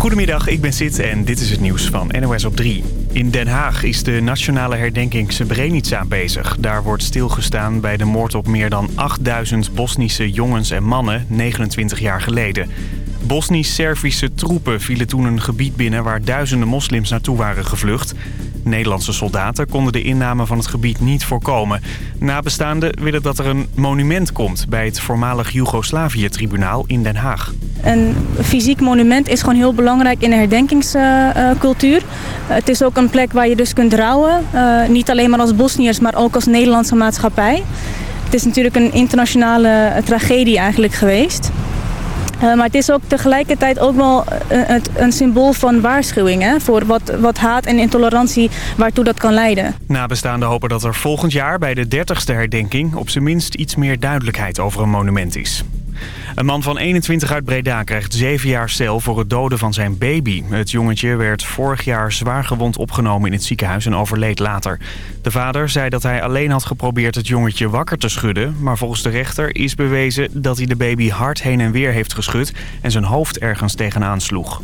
Goedemiddag, ik ben Sid en dit is het nieuws van NOS op 3. In Den Haag is de nationale herdenking Srebrenica bezig. Daar wordt stilgestaan bij de moord op meer dan 8000 Bosnische jongens en mannen 29 jaar geleden. Bosnisch-Servische troepen vielen toen een gebied binnen waar duizenden moslims naartoe waren gevlucht. Nederlandse soldaten konden de inname van het gebied niet voorkomen. Nabestaanden willen dat er een monument komt bij het voormalig Joegoslavië-tribunaal in Den Haag. Een fysiek monument is gewoon heel belangrijk in de herdenkingscultuur. het is ook een plek waar je dus kunt rouwen. Uh, niet alleen maar als Bosniërs, maar ook als Nederlandse maatschappij. Het is natuurlijk een internationale tragedie eigenlijk geweest. Uh, maar het is ook tegelijkertijd ook wel een, een symbool van waarschuwing... Hè, voor wat, wat haat en intolerantie waartoe dat kan leiden. Nabestaanden hopen dat er volgend jaar bij de 30ste herdenking... op zijn minst iets meer duidelijkheid over een monument is. Een man van 21 uit Breda krijgt 7 jaar cel voor het doden van zijn baby. Het jongetje werd vorig jaar zwaar gewond opgenomen in het ziekenhuis en overleed later. De vader zei dat hij alleen had geprobeerd het jongetje wakker te schudden... maar volgens de rechter is bewezen dat hij de baby hard heen en weer heeft geschud... en zijn hoofd ergens tegenaan sloeg.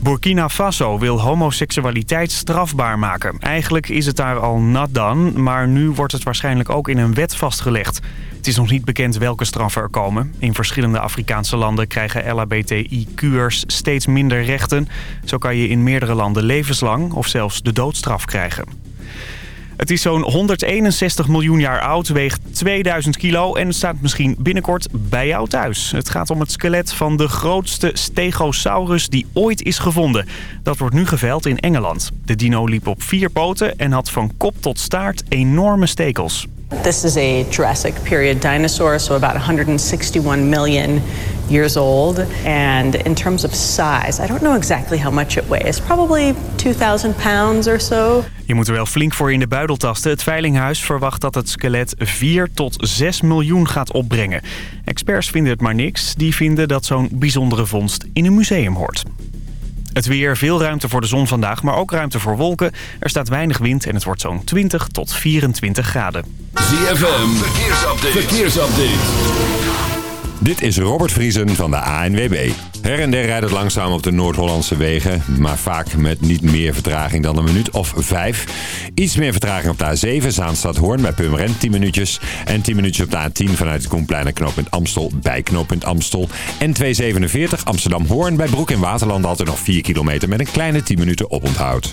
Burkina Faso wil homoseksualiteit strafbaar maken. Eigenlijk is het daar al nat dan, maar nu wordt het waarschijnlijk ook in een wet vastgelegd. Het is nog niet bekend welke straffen er komen. In verschillende Afrikaanse landen krijgen LHBTI-kuurs steeds minder rechten. Zo kan je in meerdere landen levenslang of zelfs de doodstraf krijgen. Het is zo'n 161 miljoen jaar oud, weegt 2000 kilo en staat misschien binnenkort bij jou thuis. Het gaat om het skelet van de grootste stegosaurus die ooit is gevonden. Dat wordt nu geveld in Engeland. De dino liep op vier poten en had van kop tot staart enorme stekels. This is a Jurassic period dinosaur, so about 161 million years old. And in terms of size, I don't know exactly how much it weighs. Probably 2,000 pounds or so. Je moet er wel flink voor in de buidel tasten. Het Veilinghuis verwacht dat het skelet 4 tot 6 miljoen gaat opbrengen. Experts vinden het maar niks. Die vinden dat zo'n bijzondere vondst in een museum hoort. Het weer, veel ruimte voor de zon vandaag, maar ook ruimte voor wolken. Er staat weinig wind en het wordt zo'n 20 tot 24 graden. ZFM, verkeersupdate. verkeersupdate. Dit is Robert Vriesen van de ANWB. Her en der rijdt het langzaam op de Noord-Hollandse wegen, maar vaak met niet meer vertraging dan een minuut of vijf. Iets meer vertraging op de A7, Zaanstad-Hoorn bij Purmerend 10 minuutjes. En 10 minuutjes op de A10 vanuit het Koenplein en knooppunt Amstel bij knooppunt Amstel. En 247 Amsterdam-Hoorn bij Broek in Waterland altijd nog 4 kilometer met een kleine 10 minuten oponthoud.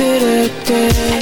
And it goes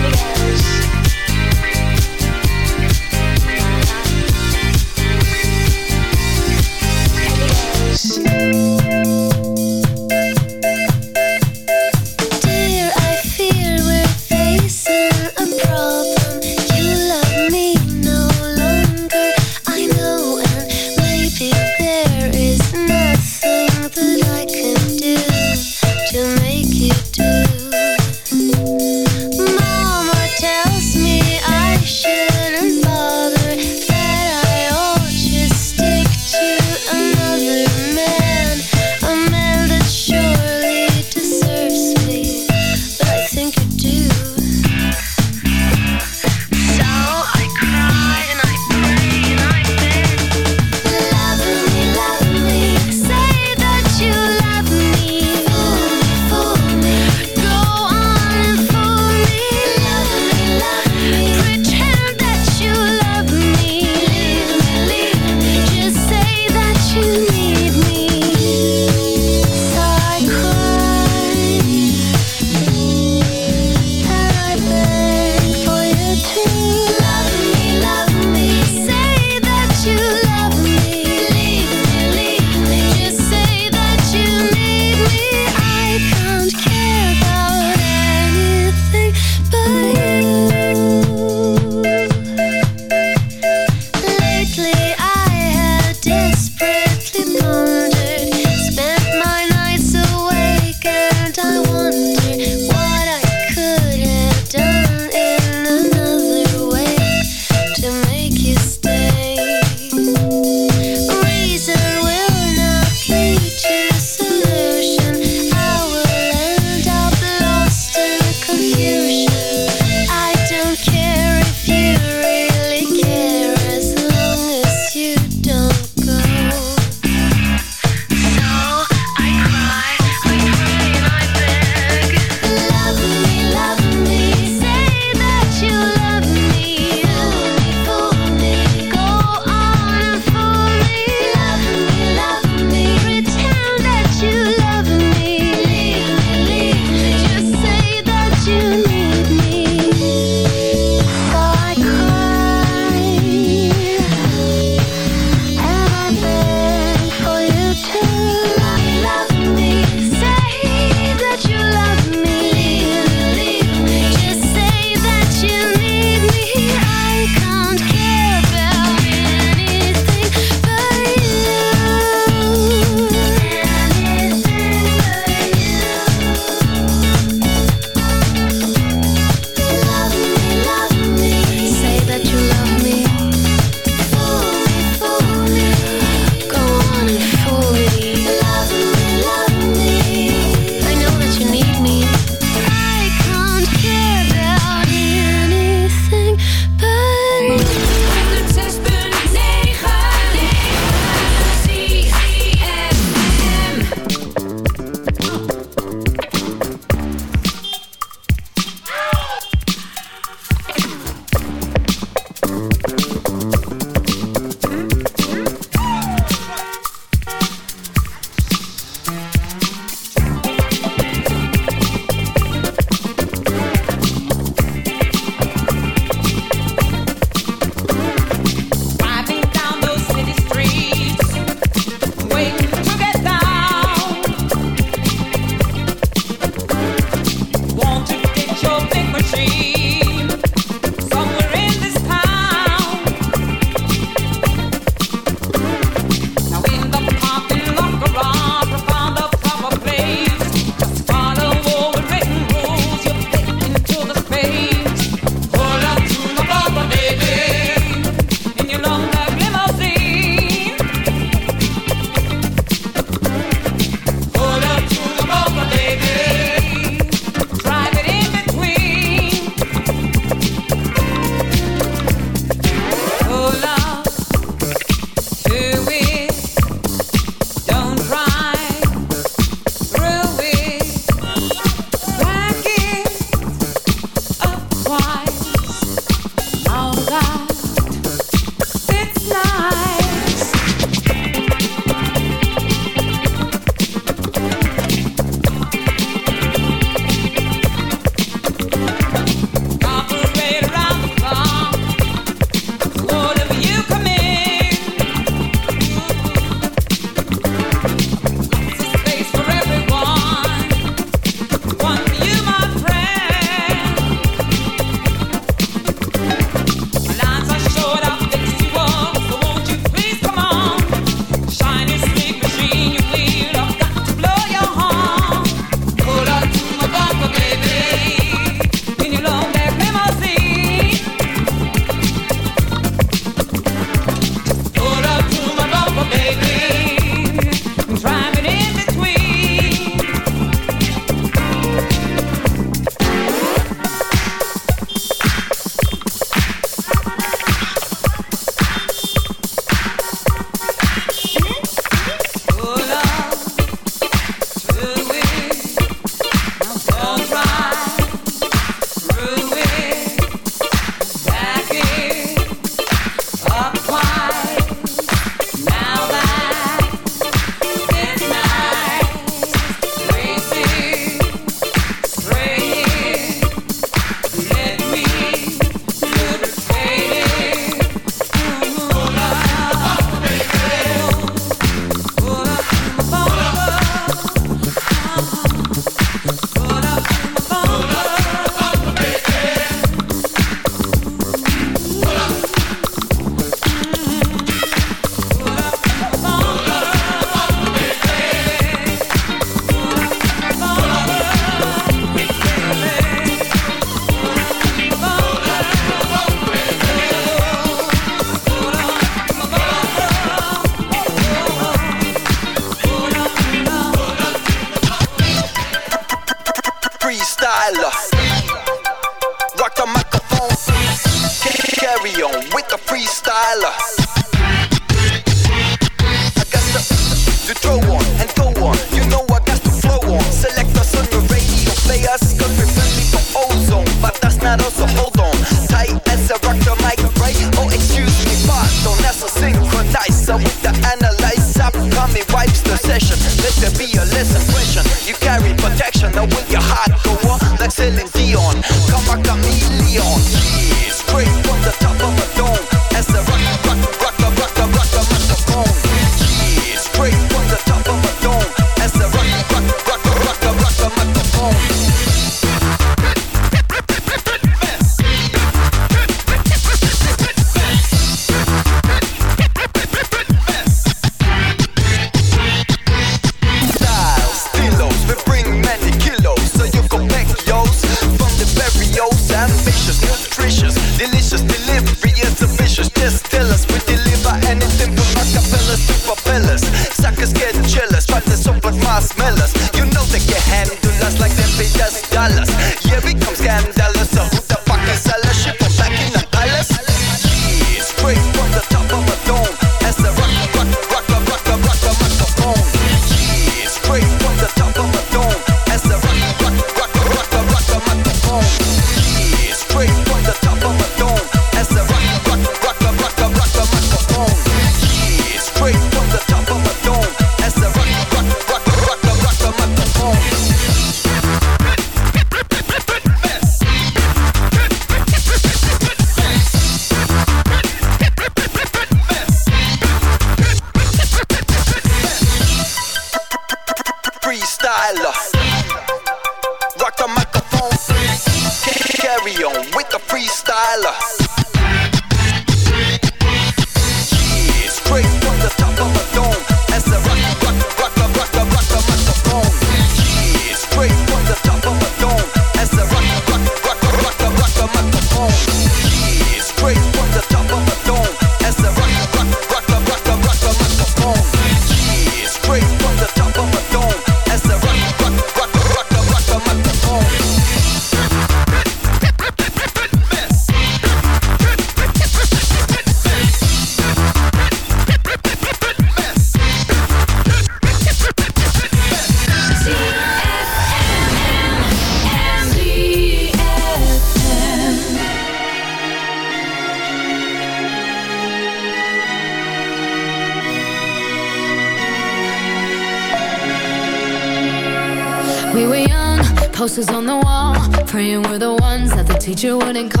morning.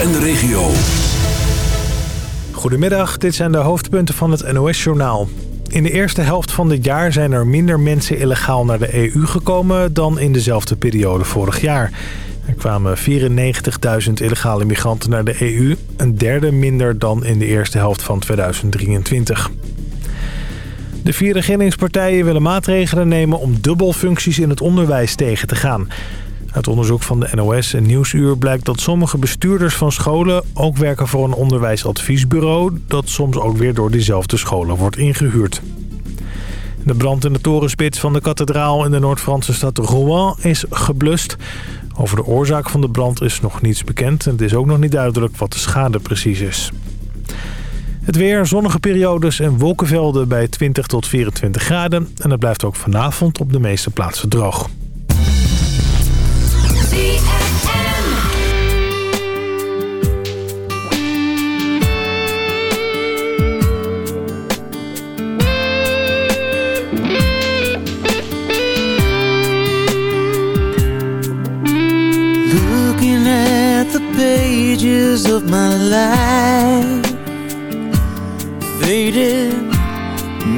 En de regio. Goedemiddag, dit zijn de hoofdpunten van het NOS-journaal. In de eerste helft van dit jaar zijn er minder mensen illegaal naar de EU gekomen... dan in dezelfde periode vorig jaar. Er kwamen 94.000 illegale migranten naar de EU. Een derde minder dan in de eerste helft van 2023. De vier regeringspartijen willen maatregelen nemen om dubbelfuncties in het onderwijs tegen te gaan. Uit onderzoek van de NOS en Nieuwsuur blijkt dat sommige bestuurders van scholen ook werken voor een onderwijsadviesbureau... dat soms ook weer door diezelfde scholen wordt ingehuurd. De brand in de torenspits van de kathedraal in de Noord-Franse stad Rouen is geblust. Over de oorzaak van de brand is nog niets bekend en het is ook nog niet duidelijk wat de schade precies is. Het weer, zonnige periodes en wolkenvelden bij 20 tot 24 graden. En het blijft ook vanavond op de meeste plaatsen droog.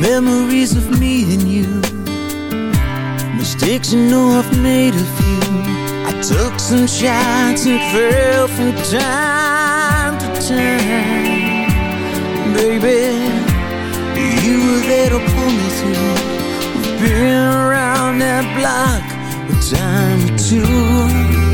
Memories of me and you Mistakes you know I've made a I took some shots and fell from time to time. Baby, you were there to pull me through. We've been around that block a time or two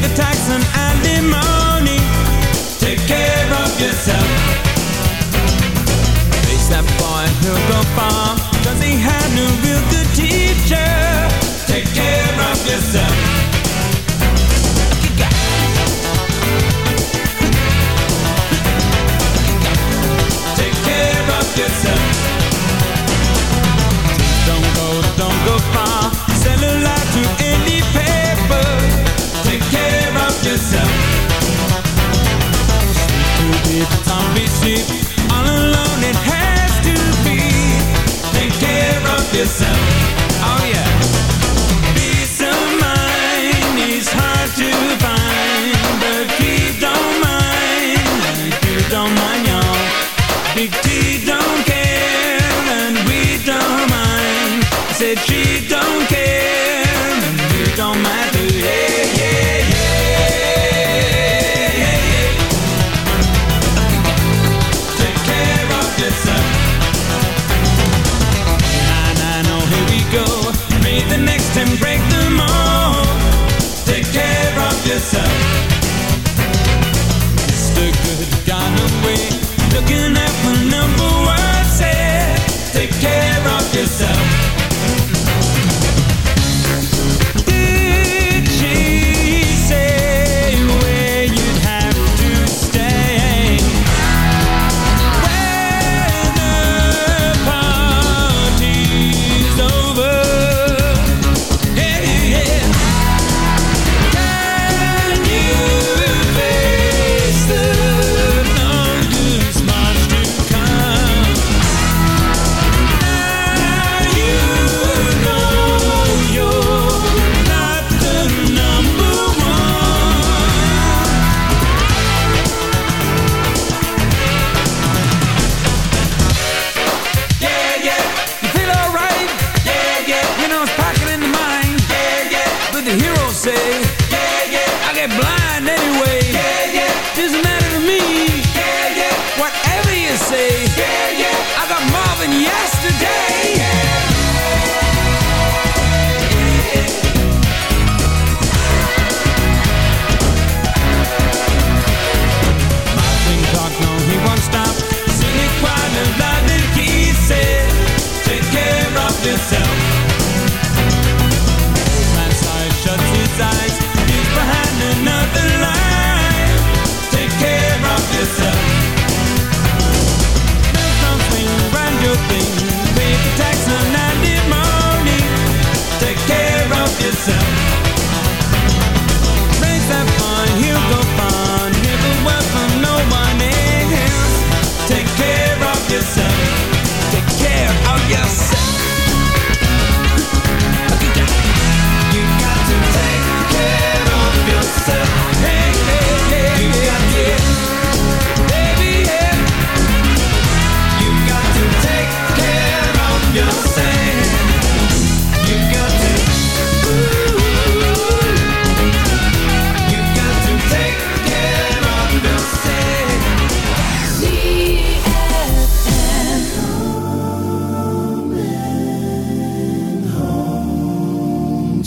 the tax and zombie ship, all alone it has to be. Take care of yourself.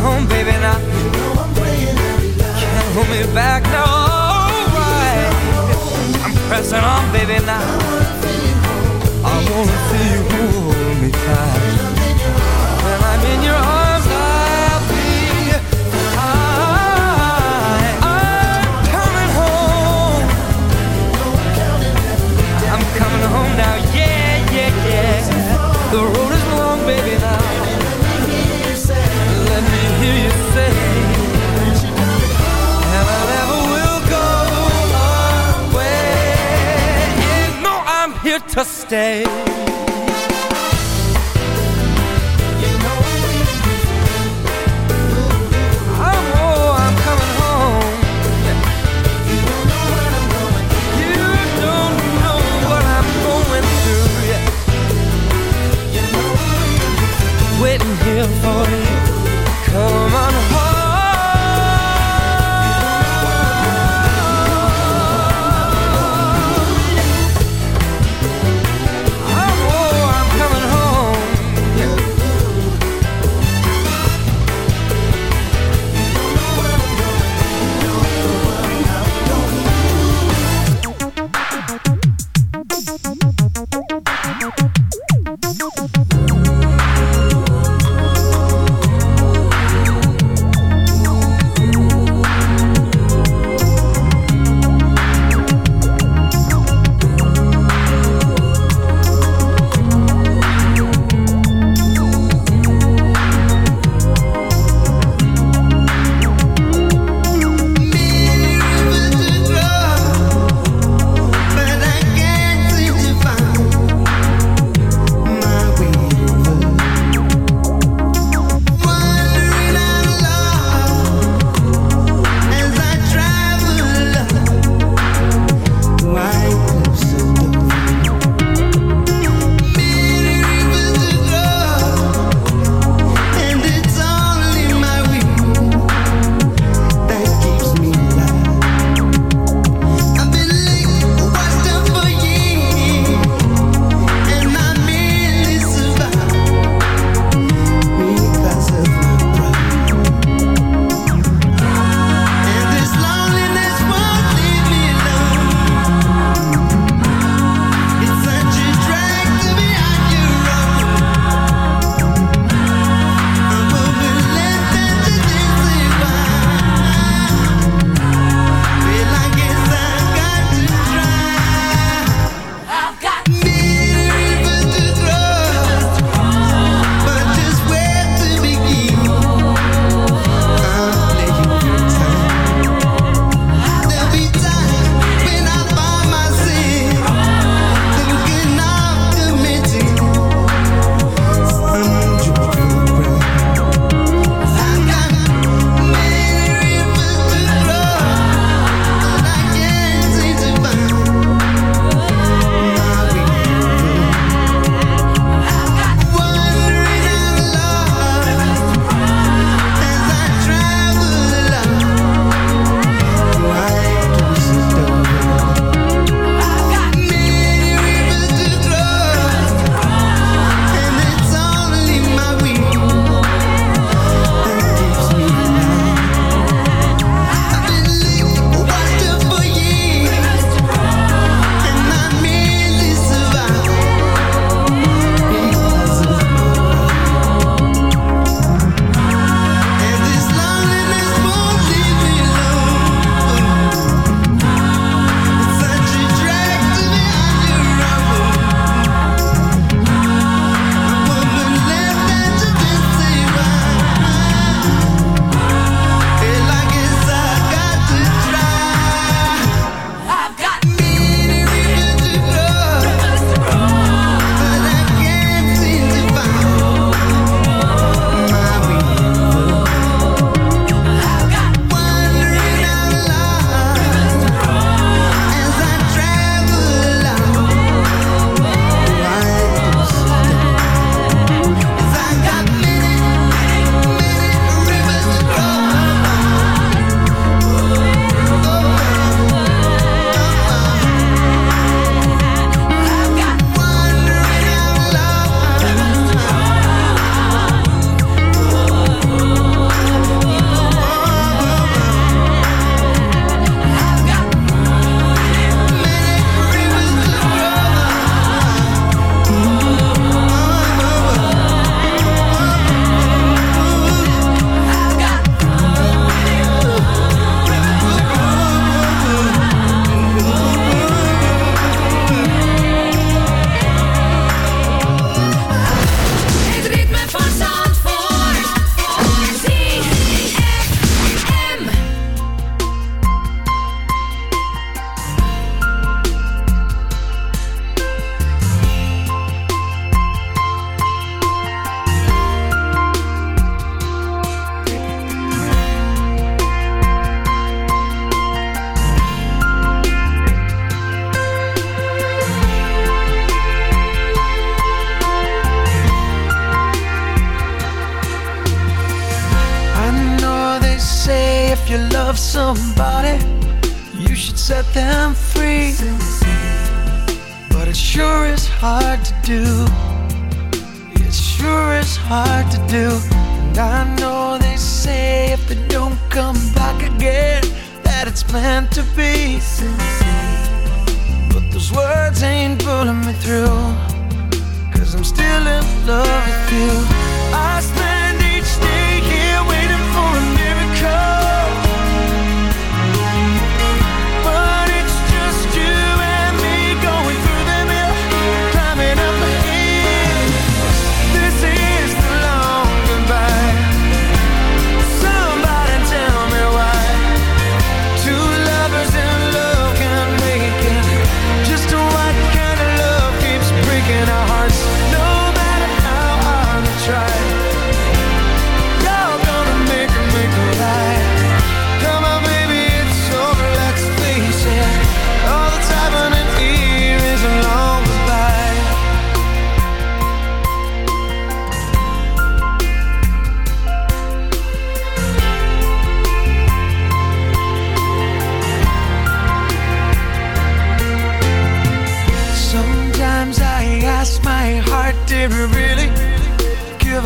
home, baby, now. You know I'm praying every night. Can't hold me back now. Alright, I'm pressing on, baby, now. to stay.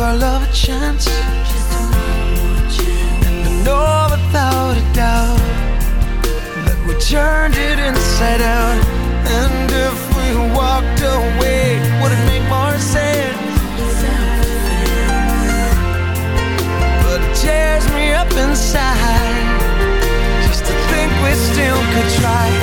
our love a chance. And I know without a doubt that we turned it inside out. And if we walked away, would it make more sense? But it tears me up inside just to think we still could try.